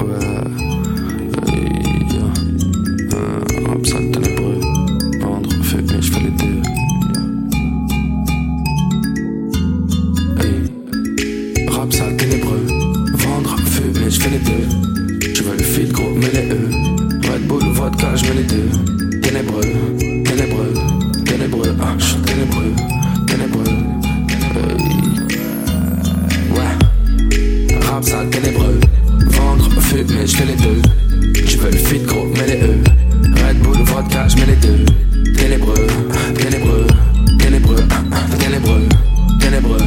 Ouais, euh, yo, rap sale, ténébreux, vendre, feu des jeux, fais les deux. Hey, rap ténébreux, vendre, feu des jeux, fais les deux. Tu veux le filtre gros, mais les euh, red bull, vodka, j'me les deux, ténébreux. ténébreux. Vendre, fumer, je fais les deux. Tu veux le fit gros, mets les E. Red Bull, vodka, je mets les deux. Ténébreux, ténébreux, ténébreux, ténébreux, ténébreux,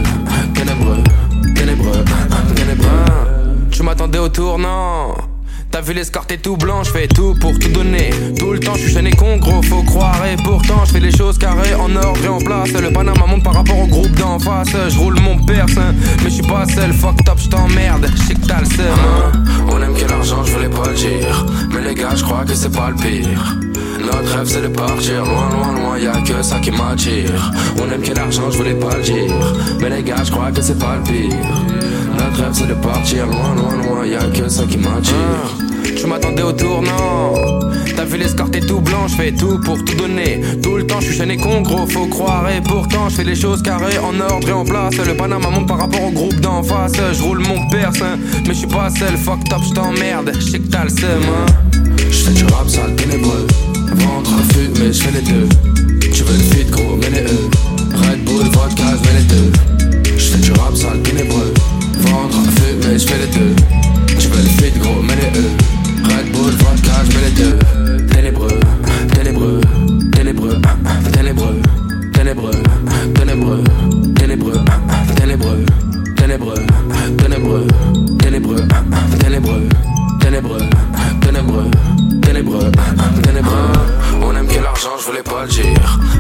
ténébreux, ténébreux, ténébreux. Tu m'attendais au tournant l'escorte est tout blanc, je fais tout pour tout donner. Tout le temps, je suis chaîné con, gros, faut croire. Et pourtant, je fais les choses carrées en ordre et en place. Le Panama monte par rapport au groupe d'en face. Je roule mon perse, mais je suis pas seul. Fuck top, je t'emmerde. Je que t'as le. Hein. On aime que l'argent, je voulais pas le dire. Mais les gars, je crois que c'est pas le pire. Notre rêve c'est de partir loin, loin, loin, y'a que ça qui m'attire. On aime que l'argent, je voulais pas le dire. Mais les gars, je crois que c'est pas le pire. Notre rêve c'est de partir loin, loin, loin, y'a que ça qui m'attire. Hein. Je m'attendais au tournant. T'as vu l'escorte est tout blanc, je fais tout pour tout donner. Tout le temps, je suis chaîné con, gros, faut croire. Et pourtant, je fais les choses carrées en ordre et en place. Le Panama monte par rapport au groupe d'en face. Je roule mon perse, mais je suis pas seul. Fuck top, je t'emmerde. Je sais que t'as le seum, hein. Je fais du rap sale, ténébreux. Ventre, mais je fais les deux. Tu veux le feed, gros,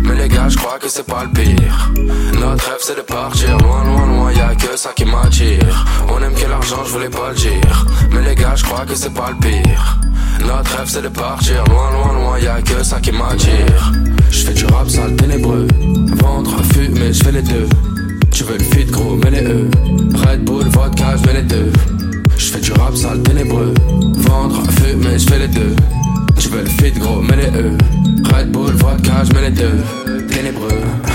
Mais les gars, je crois que c'est pas le pire. Notre rêve, c'est de partir loin, loin, loin, y'a que ça qui m'attire. On aime que l'argent, je voulais pas le dire. Mais les gars, je crois que c'est pas le pire. Notre rêve, c'est de partir loin, loin, loin, y'a que ça qui m'attire. Je fais du rap sale, ténébreux. Ventre, mais je fais les deux. Tu veux le feed, gros, mais les E. Red Bull, vodka, je les deux. Je fais du rap sale, ténébreux. je mets les deux ténébreux.